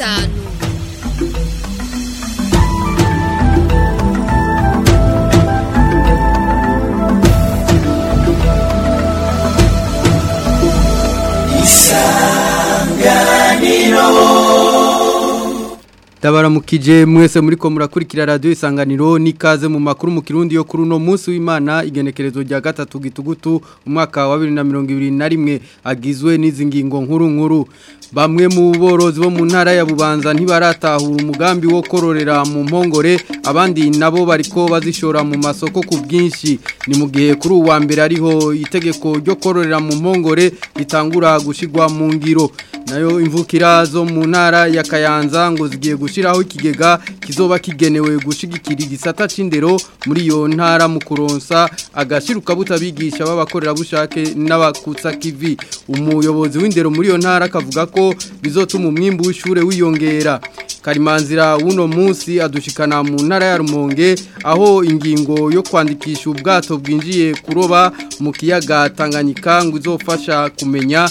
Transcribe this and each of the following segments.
Estado Tabaramukije mwese muri ko murakurikira radio isanganiro nikaze mu makuru mu kirundi yo kuri no munsi w'Imana igenekerezo rya gatatu gitugutu umwaka wa 2021 agizwe n’izingingo nkuru nkuru bamwe mu borozi bo mu ntara ya Bubanza ntibaratahura umugambi wo kororera mu mpongore abandi nabo bariko bazishora mu masoko ku bwinshi ni mu gihe kuri uwa mbere ariho itegeko ryo kororera mu mpongore ritangura gushigwa mu ngiro nayo imvukira zo mu ntara ya kayanza ngo zigiye gushyiraho ikigega kizoba kigenewe gushigikira igisata cy'indero muri iyo ntara mu kuronsa agashyiruka butabigisha b'abakorerabushake n'abakutsa kivi umuyobozi w'indero muri iyo ntara akavuga ko bizotuma umwimbi w'ishuri wiyongera karimanzira uno munsi adushikana mu ntara ya rumonge aho ingingo yo kwandikisha ubwato bwinjiye kuroba mu kiyaga tanganyika ngo izofasha kumenya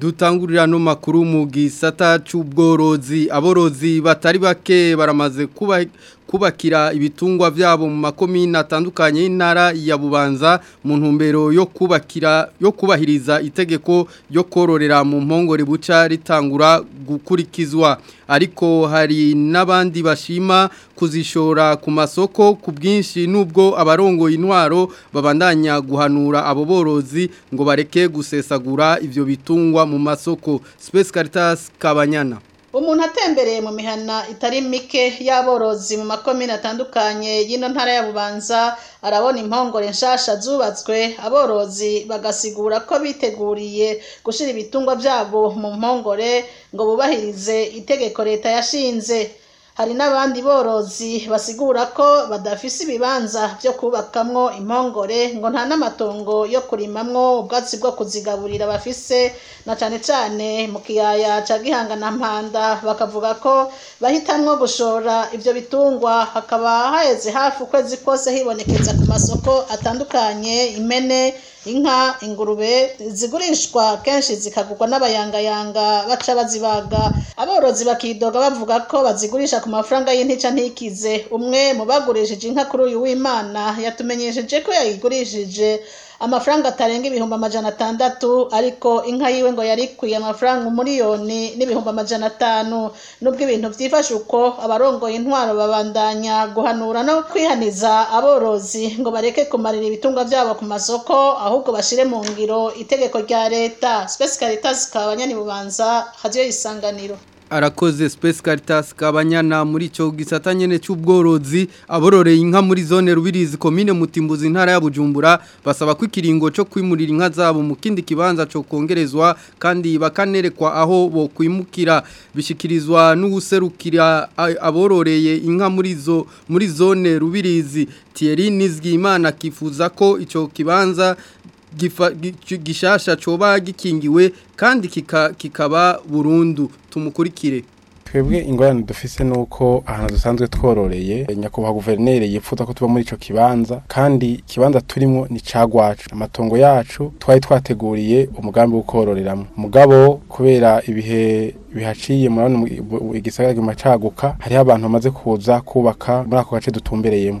dutangurira no makuru mu gisata cy'ubworozi aborozi batari bake baramaze kuba kubakira ibitungwa byabo mu makomine atandukanye y'intara ya bubanza mu ntumbero yo kubakira yo kubahiriza itegeko yo kororera mu mpongore buca ritangura gukurikizwa ariko hari n'abandi bashima kuzishora ku masoko ku bwinshi nubwo abarongo intwaro babandanya guhanura abo borozi ngo bareke gusesagura ivyo bitungwa mu masoko Space Caritas Kabanyana Umuntu atembereye mu mihana itari mike y'aborozi mu makomine atandukanye y'ino ntara ya Bubanza arabona impongore nshasha zubatswe aborozi bagasigura ko biteguriye gushira ibitungwa byabo mu mpongore ngo bubahirize itegeko leta yashinze Hari n'abandi borozi basigura ko badafise ibibanza byo kubakamwo impongore ngo nta n'amatongo yo kurimamwo ubwatsi bwo kuzigaburira bafise na cane cane mu kiyaya ca Gihanga na Mpanda bakavuga ko bahitamwo gushora ivyo bitungwa hakaba haheze hafi ukwezi kose hibonekeza ku masoko atandukanye impene inka ingurube zigurishwa kenshi zikagurwa n'abayangayanga baca bazibaga aborozi bakidoga bavuga ko bazigurisha ku mafaranga y'intica ntikize umwe mu bagurishije inka kuri uyu w'imana yatumenyesheje ko yayigurishije amafaranga atarenga ibihumbi amajana atandatu ariko inka yiwe ngo yari ikwiye amafaranga umuriyoni n'ibihumbi amajana atanu nubwo ibintu byifashe uko abarongoye intwaro babandanya guhanura no kwihaniza aborozi ngo bareke kumarira ibitungwa byabo ku masoko ahubwo bashyire mu ngiro itegeko rya leta sipesi karita zikaba abanyanyibubanza radiyo y'isanganiro arakoze Space Caritas Kabanyana muri cyo gisata nyene cy'ubworozi abororeye inka muri zone Rubirizi komine Mutimbuzi ntara ya Bujumbura basaba kwikiringo cyo kwimurira inka zabo mu kindi kibanza cyo kongerezwa kandi bakanerekwa aho bo kwimukira bishikirizwa n'uguserukira abororeye inka muri zo muri zone Rubirizi Thierry Nizgimana kifuza ko icyo kibanza gishasha coba gikingiwe kandi kikaba burundu tumukurikire twebwe ingorane dufise nuko ahantu dusanzwe twororeye nyakubahwa guverineri yipfuza ko tuba muri ico kibanza kandi kibanza turimo ni cagwacu amatongo yacu twari twateguriye umugambi wo kororeramo mugabo kubera ibihe bihaciye murabona igisagara kimacaguka hariho abantu bamaze kuza kubaka muri ako gace dutumbereyemo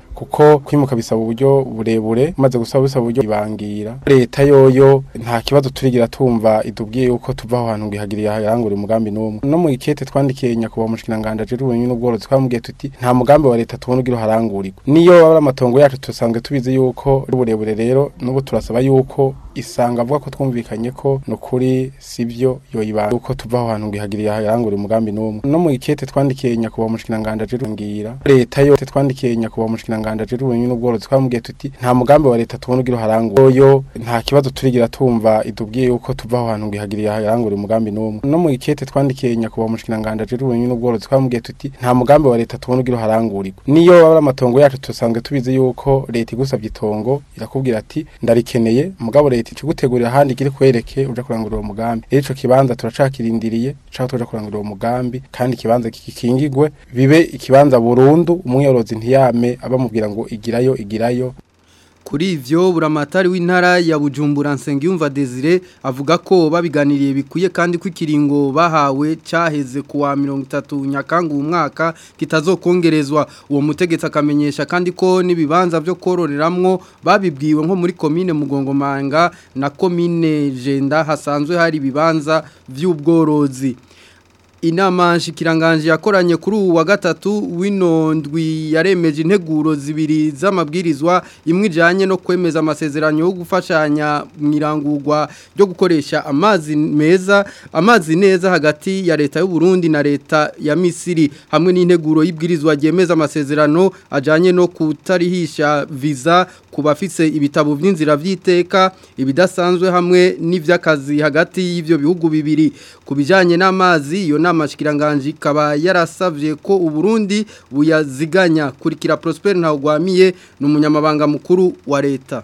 kuko kwimuka bisaba uburyo burebure maze gusaba bisaba uburyo ibangira leta yoyo nta kibazo turigira tumva idubwiye uko tuva aho hantu ngihagiriye yarangura umugambi n'umwe no mu ikete twandikiye nyakuba mushikiranganja rero ubumenyi n'ubworozi twamubwiye tuti nta mugambi wa leta tubona ugira harangurirwa niyo aba amatongo yacu tusanzwe tubizi yuko uburebure rero n'ubu turasaba yuko isanga avuga ko twumvikanye ko nukuri sibyo si byo yoyibanga kuko tuva aho hantu ngihagiriye yarangura umugambi n'umwe no mu ikete twandikiye nyakubahwa umushikiranganji rumbwira leta yo twandikiye nyakubahwa umushikiranganji rw'ubunyoni n'ubworozi twamubwiye tuti nta mugambi wa leta tubona ugira uharangura oyo nta kibazo turigira tumva itubwiye yuko tuva aho hantu ngihagiriye yarangura umugambi n'umwe no mu ikete twandikiye nyakubahwa umushikiranganji rw'ubunyoni n'ubworozi twamubwiye tuti nta mugambi wa leta tubona ugira uharangurirwa niyo baba amatongo yacu tusanzwe tubizi yuko leta igusabye itongo irakubwira ati ndarikeneye mugabo leta iti tugutegurira ahandi kiri kwereke uje kurangura uwo mugambi rero ico kibanza turacakirindiriye cyaho tuje kurangura uwo mugambi kandi kibanza kikingirwe bibe ikibanza burundu umuyorozi ntiyame abamubwira ngo igirayo igirayo kuri ivyo buramatari w'intara ya Bujumbura Nsengiyumva Desire avuga ko babiganiriye bikwiye kandi ko ikiringo bahawe caheze ku wa 30 nyakangu umwaka kitazokongerezwa uwo mutegetsi akamenyesha kandi ko nibibanza byo kororeramwo babibwiwe nko muri commune Manga na commune Jenda hasanzwe hari bibanza by'ubworozi inama nshikiranganje yakoranye kuri uwa gatatu w'inondwi yaremeje integuro zibiri z'amabwirizwa imwe ijanye no kwemeza amasezerano yo gufashanya mu irangurwa ryo gukoresha amazi meza amazi neza hagati ya leta y'u Burundi na leta ya Misiri hamwe n'integuro y'ibwirizwa ryemeza amasezerano ajanye no kutarihisha visa kubafise ibitabo by'inzira by'iteka ibidasanzwe hamwe n'ivyakazi hagati y'ivyo bihugu bibiri kubijanye n'amazi iyo nama amashyikiranganji ikaba yarasabye ko uburundi buyaziganya kurikira Prosper ntawugwamiye ni umunyamabanga mukuru wa leta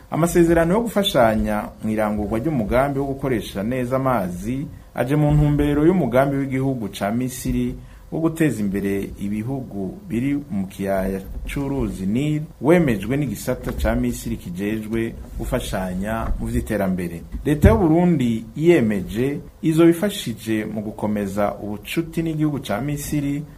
amasezerano yo gufashanya mu irangurwa ry'umugambi wo gukoresha neza amazi aje mu ntumbero y'umugambi w'igihugu ca misiri wo guteza imbere ibihugu biri mu kiyaya cy'uruzi nili wemejwe n'igisata cya misiri kijejwe gufashanya mu by'iterambere leta y’u Burundi yiyemeje izo bifashije mu gukomeza ubucuti n'igihugu cya misiri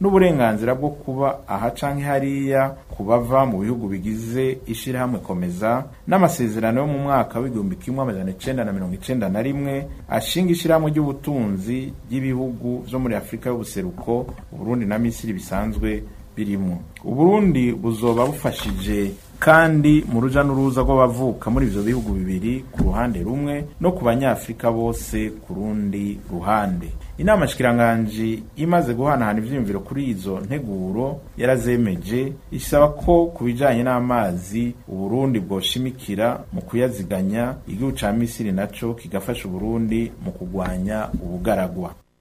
n'uburenganzira bwo kuba aha canke hariya ku bava mu bihugu bigize ishirahamwe komeza n'amasezerano yo mu mwaka w'igihumbi kimwe amajana icenda na mirongo icyenda na rimwe ashinga ishirahamwe ry'ubutunzi ry'ibihugu vyo muri Afurika y'ubuseruko Uburundi na Misiri bisanzwe birimo Uburundi buzoba bufashije kandi mu ruja n'uruza rw'abavuka muri ibyo bihugu bibiri ku ruhande rumwe no ku banyafurika bose ku rundi ruhande inama shikiranganji imaze guhanahana ibyiyumviro kuri izo nteguro yarazemeje isaba ko ku bijyanye n'amazi uburundi bwoshimikira mu kuyaziganya igihugu cya misiri nacyo kigafasha uburundi mu kurwanya ubugaragwa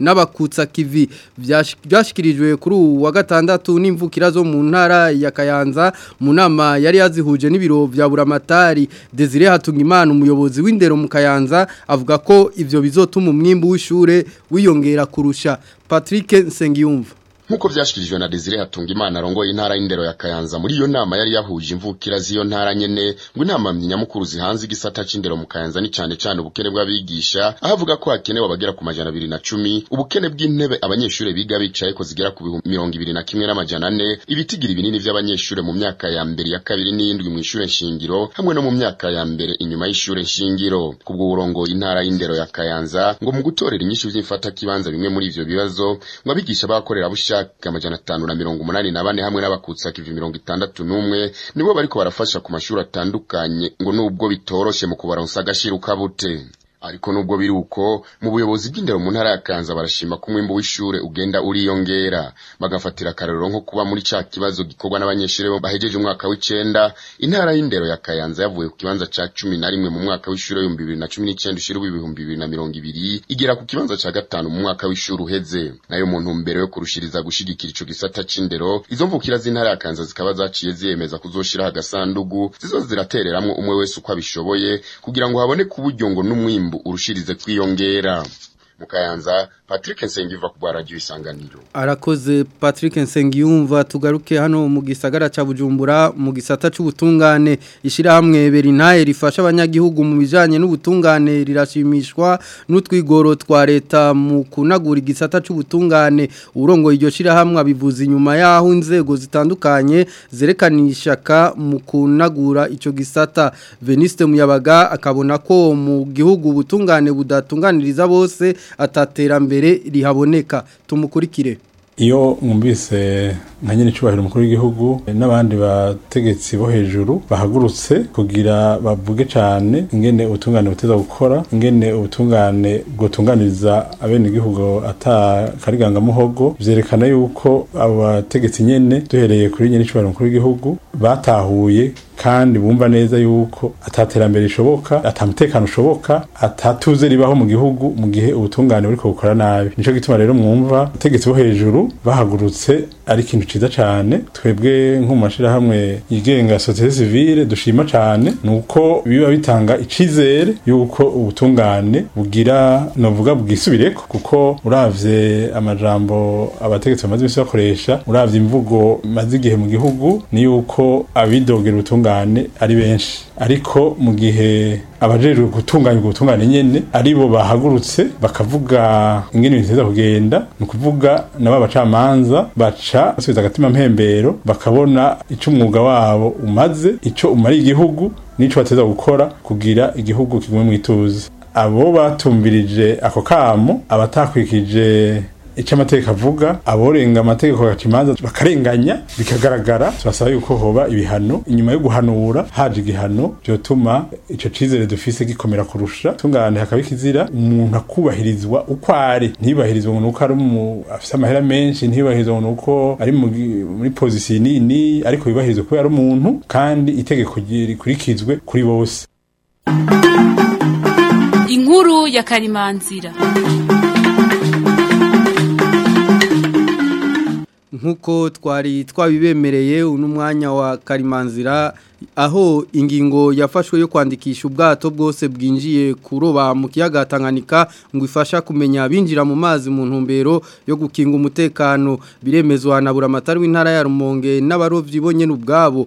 n'abakutsa kivi byashikirijwe kuri ubu wa gatandatu n'imvukira zo mu ntara ya Kayanza mu nama yari yazihuje n'ibiro bya Buramatari Desire Hatungimana umuyobozi w'indero mu Kayanza avuga ko ibyo bizotuma umwimbu w'ishure wiyongera kurusha Patrick Nsengiyumva nk'uko byashyikirijwe na Desire Hatunga Imana arongoye intara y'indero ya Kayanza muri iyo nama yari yahuje imvukira z'iyo ntara nyene ngo inama nyamukuru zihanze igisata cyindero mu Kayanza ni cyane cane ubukene bw'abigisha avuga ko hakenewe abagera ku majana abiri na cumi ubukene bw'intebe abanyeshuri biga bicaye ko zigera ku mirongo ibiri na kimwe n’amajyana ane ibitigiri binini by'abanyeshuri mu myaka ya mbere ya kabiri n’indwi mu ishure shingiro hamwe no mu myaka ya mbere inyuma y'ishure shingiro ku urongoye intara y'indero ya Kayanza ngo mu gutorera inyishu z'imfata kibanza bimwe muri ibyo bibazo ngo abigisha bakorera busha Iraki amajana atanu na mirongo umunani na bane hamwe n'abakutsi akivi mirongo itandatu n'umwe nibo bariko barafasha ku mashuri atandukanye ngo nubwo bitoroshe mu kubaronsa agashiro kabute ariko nubwo biri uko mu buyobozi bw'indero mu ntara ya Kanza barashima ko umwimbu w'ishure ugenda uriyongera bagafatira akarorero nko kuba muri cya kibazo gikorwa n'abanyeshure bahejeje umwaka w’icyenda intara y'indero ya Kayanza yavuye ku kibanza cya cumi na rimwe mu mwaka w'ishure w'ibihumbi bibiri na cumi n’icyenda ushira ibihumbi bibiri na mirongo ibiri igera ku kibanza cya gatanu mu mwaka w'ishure uheze nayo mu mbere yo kurushiriza gushigikira ico gisata c'indero izo mvukira z'intara ya Kanza zikaba zaciye ziyemeza kuzoshiraho agasandugu zizo ziratereramo umwe wese uko abishoboye kugira ngo haboneke uburyo ngo urushyirize kwiyongera mukayanza patrick nsengiva kugwa radiyo isanganiro arakoze patrick nsengiyumva tugaruke hano mu gisagara cya bujumbura mu gisata cy'ubutungane ishyirahamwe berinaye rifasha abanyagihugu mu bijyanye n'ubutungane rirashimishwa n'utwigoro twa leta mu kunagura igisata cy'ubutungane urongo iryo shyirahamwe abivuze inyuma y'aho inzego zitandukanye zerekana ishyaka mu kunagura icyo gisata venisite muyabaga akabona ko mu gihugu ubutungane budatunganiriza bose ataterambere mbere rihaboneka tumukurikire iyo mwumvise nka nyir'icyubahiro umukuru w'igihugu n'abandi bategetsi bo hejuru bahagurutse kugira bavuge cyane ingene ubutungane buteza gukora ingene ubutungane bwotunganiriza abenegihugu muhogo byerekana yuko abo bategetsi nyine duhereye kuri nyir'icyubahiro umukuru w'igihugu batahuye kandi bumva neza yuko ataterambere rishoboka atamutekano ushoboka atatuze ribaho mu gihugu mu gihe ubutungane buriko bukora nabi nico gituma rero mwumva ubutegetsi bwo hejuru bahagurutse ari ikintu ciza cane twebwe nko mu mashirahamwe yigenga sosiyete sivile dushima cane nuko biba bitanga icizere yuko ubutungane bugira novuga bwisubireko kuko uravye amajambo abategetsi bamaze imisi bakoresha uravye imvugo maze igihe mu gihugu ni yuko abidogera ubutungane ubutungane ari benshi ariko mu gihe abajejwe gutunganya ubwo butungane nyene aribo bahagurutse bakavuga ingene ibintu biza kugenda ni ukuvuga nabo abacamanza baca basubiza agatima mpembero bakabona ico umwuga wabo umaze icyo umariye igihugu n'ico bateza gukora kugira igihugu kigume mu ituze abo batumbirije ako kamo abatakwikije icyo amategeko avuga aborenga amategeko ya kimanza bakarenganya bikagaragara turasaba yuko hoba ibihano inyuma yo guhanura haje igihano byotuma icyo cyizere dufise gikomera kurusha tungane hakaba ikizira umuntu akubahirizwa uko ari ntibahirizwe ngo nuko ari afite amahera menshi ntibahirizwe uko ari muri pozisiyo nini ariko yubahirizwe kubera ari umuntu kandi itegeko rikurikizwe kuri bose inkuru ya karimanzira nk'uko twari twabibemereye un’umwanya wa karimanzira aho ingingo yafashwe yo kwandikisha ubwato bwose bwinjiye kuroba mu kiyaga Tanganyika ngo ifasha kumenya binjira mu mazi mu ntumbero yo gukinga umutekano biremezwa na buramatari w'intara ya Rumonge n'abarovyi bonyene ubwabo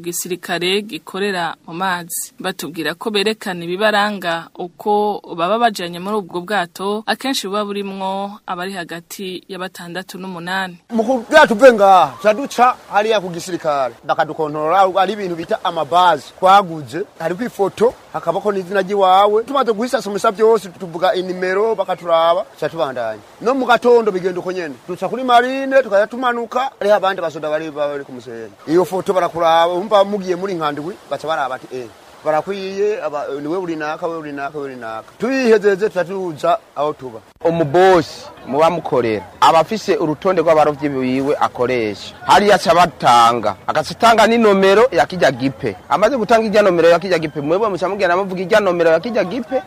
gisirikare gikorera mu mazi batubwira ko berekana ibibaranga uko baba bajyanye muri ubwo bwato akenshi buba burimwo abari hagati ya batandatu n'umunani mu bwato bwe ngaha turaduca hariya ku gisirikare bakadukontorora ari ibintu bita amabazi twaguje hariko foto hakabako n'izina ry'iwawe tumaze guhisasa osi tuvuga inimero bakaturaba tuca tubandanya no mu gatondo bigenda uko nyene marine tukaya tumanuka ariho abandi basoda bari bari ku iyo foto barakuraba umva mugiye muri nkandwi baca baraba ati eh barakwiye niwe eh, buri naka we buri naka buri tuyihezeze turatuza aho tuba umubosi muba mukorera aba afise urutonde rw'abarobyi biwe akoresha hariya aca batanga agatanga n'inomero ya kijya gipe amaze gutanga ijya nomero ya kijya gipe mwebwe muca mugenda muvuga ijya nomero ya kijya gipe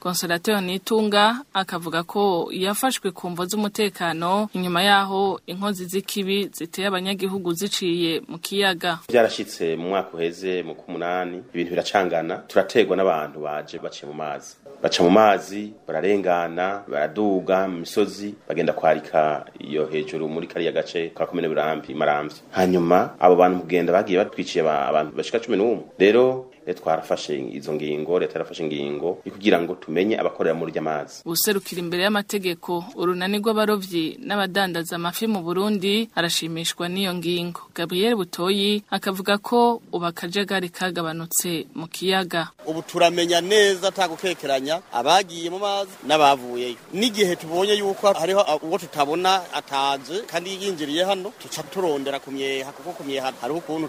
konsorateri nitunga akavuga ko yafashwe ku mvo z'umutekano inyuma yaho inkozi z'ikibi ziteye abanyagihugu ziciye mu kiyaga byarashyitse mu mwaka uheze mu kumunani ibintu biracangana turategwa n'abantu baje baciye mu mazi baca mu mazi bararengana baraduga mu misozi bagenda kwarika iyo hejuru muri kariya gace ka komine burambi maramvya hanyuma abo bantu kugenda bagiye batwiciye abantu bashika cumi n'umwe rero twarafashe izo ngingo leta yarafashe ingingo kugira ngo tumenye abakorera muri ry'amazi userukira imbere y'amategeko urunani rw'abarovyi n'abadandaza amafi mu Burundi arashimishwa n'iyo ngingo Gabriel Butoyi akavuga ko uba akajagari kagabanutse mu kiyaga ubu turamenya neza atagukekeranya abagiye mu mazi n'abavuyeyo n'igihe tubonye yuko hariho uwo tutabona atanze kandi yinjiriye hano tuca turondera ku myeha kuko ku myeha hariho ukuntu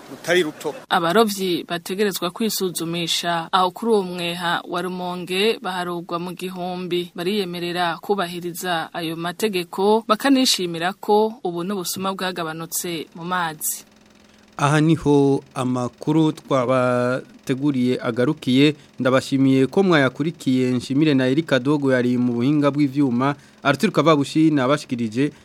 rutari ruto abarobyi bategerezwa kwisuzumisha aho kuri uwo mweha wa rumonge baharugwa mu gihumbi bariyemerera kubahiriza ayo mategeko bakanishimira ko ubu ubu n'ubusuma bwagabanutse mu mazi aha niho amakuru twabateguriye agarukiye ndabashimiye ko mwayakurikiye nshimire na Erika Dogo yari mu buhinga bw'ivyuma Arthur Kababushi nabashikirije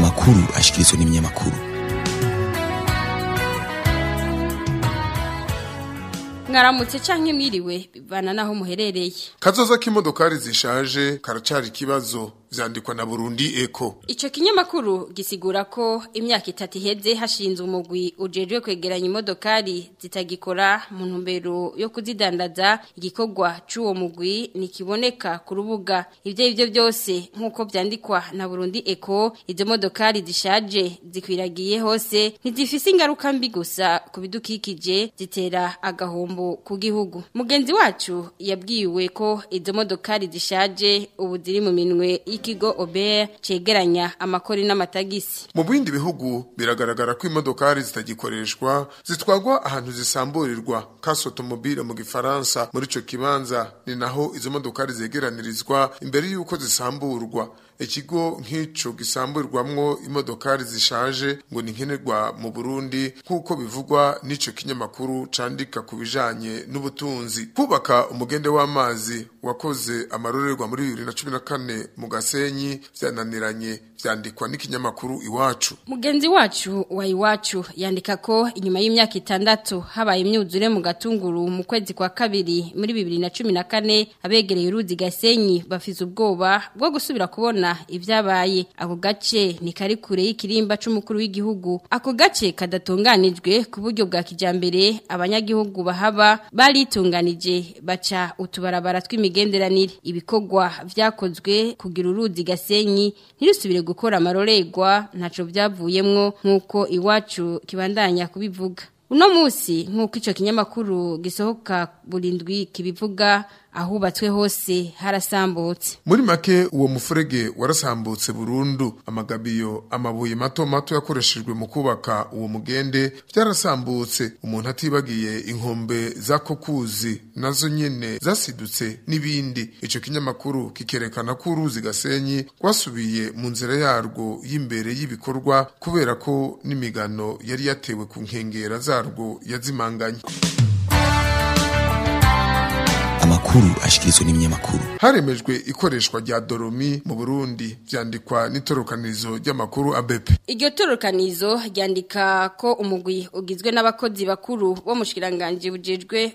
makuru ashyikirizwa n'ibinyamakuru mwaramutse canke mwiriwe bivana naho muherereye kazoza k'imodokari zishaje karacari ikibazo zandikwa na Burundi Eco Ico kinyamakuru gisigura ko imyaka itatu heze hashinzwe umugwi ujejwe kwegeranya imodokari zitagikora mu ntumbero yo kuzidandaza igikogwa cy'uwo mugwi nikiboneka ku rubuga ibyo ibyo byose nkuko byandikwa na Burundi Eco izo modokari zishaje zikwiragiye hose ntizifise ingaruka mbi gusa ku zitera agahombo ku gihugu mugenzi wacu yabwiwe ko izo modokari zishaje ubu ziri mu minwe y'ikigo obeye cegeranya amakori n'amatagisi mu bindi bihugu biragaragara ko imodokari zitagikoreshwa zitwagwa ahantu zisamburirwa kas otomobile mu gifaransa muri icyo kibanza ni naho izo modokari zegeranirizwa imbere y'uko zisamburwa ikigo nk'ico gisamburirwamwo imodokari zishaje ngo ni ninkenerwa mu Burundi nk'uko bivugwa n'ico kinyamakuru candika ku bijanye n'ubutunzi kubaka umugende w'amazi wakoze amarorerwa muri 2014 mu Gasenyi vyananiranye byandikwa n'ikinyamakuru iwacu mugenzi wacu wa iwacu yandika ko inyuma y'imyaka itandatu habaye imyuzure mu gatunguru mu kwezi kwa kabiri muri bibiri na cumi na kane abegereye uruzi gasenyi bafize ubwoba bwo gusubira kubona ibyabaye ako gace ni kari kure y'ikirimba cy'umukuru w'igihugu ako gace kadatunganijwe ku buryo bwa kijambere abanyagihugu bahaba baritunganije baca utubarabara tw'imigenderanire ibikorwa vyakozwe kugira uruzi gasenyi ntirusubire gukora amarorerwa ntacyo byavuyemwo nk'uko iwacu kibandanya kubivuga uno munsi nk'uko icyo kinyamakuru gisohoka burindwi kibivuga ahubatswe hose harasambutse muri make uwo mufurege warasambutse burundu amagabiyo amabuye mato mato yakoreshejwe mu kubaka uwo mugende byarasambutse umuntu atibagiye inkombe za kokuzi nazo nyine zasidutse n'ibindi ico kinyamakuru kikerekana ko uruzi gasenyi rwasubiye mu nzira yarwo y'imbere y'ibikorwa kubera ko n'imigano yari yatewe ku nkengera zarwo yazimanganye amakuru ashyikirizwa n'ibinyamakuru haremejwe ikoreshwa rya doromi mu burundi byandikwa n'itorokanizo ry'amakuru abepe iryo torokanizo ryandika ko umugwi ugizwe n'abakozi bakuru bo mu shyirangange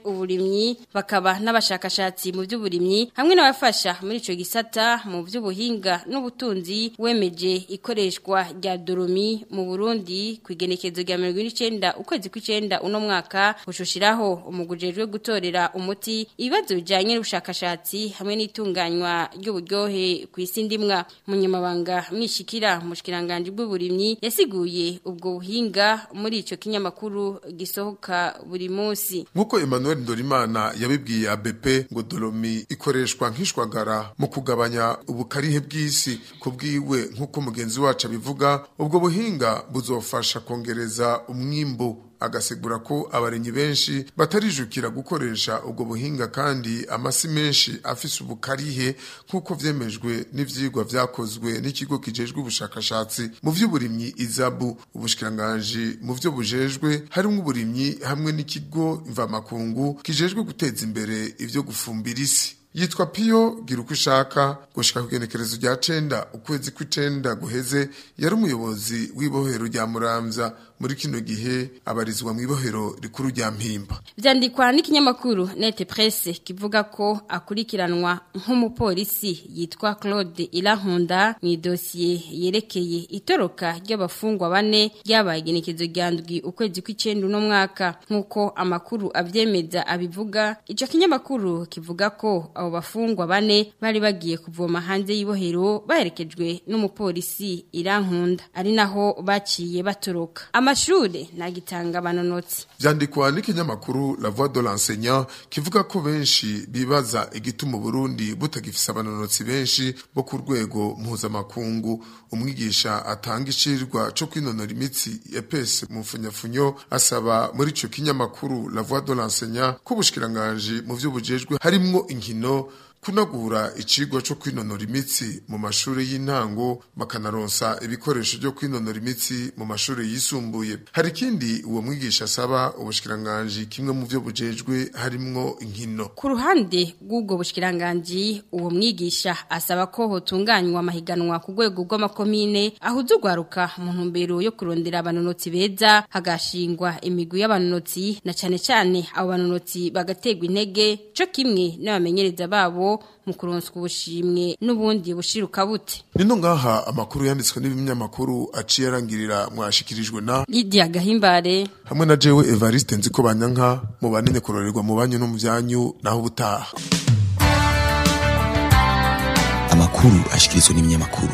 uburimyi bakaba n'abashakashatsi mu by'uburimyi hamwe n'abafasha muri icyo gisata mu by'ubuhinga n'ubutunzi wemeje ikoreshwa rya doromi mu burundi ku igenekerezo rya mirongo n'icyenda ukwezi kw'icyenda uno mwaka bushushiraho umugujejwe gutorera umuti ibibazo bijyanye bijyanye n'ubushakashatsi hamwe n'itunganywa ry'uburyohe ku isi ndimwa umunyamabanga mwishikira mushikiranganje bw'uburimyi yasiguye ubwo buhinga muri ico kinyamakuru gisohoka buri munsi nkuko Emmanuel Ndorimana yabibwiye ABP ngo dolomi ikoreshwa nk'ishwagara mu kugabanya ubukarihe bw'isi kubwiwe nkuko mugenzi wacu abivuga ubwo buhinga buzofasha kongereza umwimbo agasigura ko abarenyi benshi batarijukira gukoresha ubwo buhinga kandi amasi menshi afise ubukarihe nk'uko vyemejwe n'ivyigwa vyakozwe n'ikigo kijejwe ubushakashatsi mu vy'uburimyi izabu ubushikiranganji mu vyo bujejwe harimwo uburimyi hamwe n'ikigo mvamakungu kijejwe guteza imbere ivyo gufumbira isi yitwa piyo gira uko ishaka gushika ku igenekerezo rya cenda ukwezi kw'icenda guheze yari umuyobozi w'ibohero rya muramvya muri gihe abarizwa mu ibohero rikuru rya mpimba byandikwa n'ikinyamakuru nete presse kivuga ko akurikiranwa nk'umupolisi yitwa Claude Irankunda mu dosiye yerekeye itoroka ry'abafungwa bane ryabaye igenekezo rya ukwezi kw'icyenda uno mwaka nk'uko amakuru abyemeza abivuga icyo kinyamakuru kivuga ko abo bafungwa bane bari bagiye kuvoma hanze y'ibohero baherekejwe n'umupolisi Irankunda ari naho baciye batoroka amashuri ntagitanga abanonotsi byandikwa n'ikinyamakuru la voix de l'enseignant kivuga ko benshi bibaza igituma Burundi butagifisa abanonotsi benshi bo ku rwego mpuzamakungu umwigisha atanga icirwa cyo kwinonora imitsi EPS mu funyafunyo asaba muri ico kinyamakuru la voix de l'enseignant ko bushikiranganje mu vy'ubujejwe harimwo inkino kunagura icigwa co kwinonora imitsi mu mashuri y'intango bakanaronsa ibikoresho byo kwinonora imitsi mu mashuri yisumbuye hari ikindi uwo mwigisha asaba ubushikiranganje kimwe mu byo bujejwe harimwo inkino ku ruhande rw'ubwo Bushikiranganji uwo mwigisha asaba ko hotunganywa amahiganwa ku rwego rw'amakomine ahuza urwaruka mu ntumbero yo kurondera abanonotsi beza hagashingwa imigwi y'abanonotsi na cane cane abo banonotsi bagaterwa intege co kimwe n'abamenyereza babo mu kuronswa ubushimwe n'ubundi bushiruka bute nino ngaha amakuru yanditswe n'ibinyamakuru aciye arangirira mwashikirijwe na Lydia Gahimbare hamwe na jewe Evariste nziko banyanka mu banene kororerwa mu banyu no mu byanyu naho ubutaha amakuru ashyikirizwa n'ibinyamakuru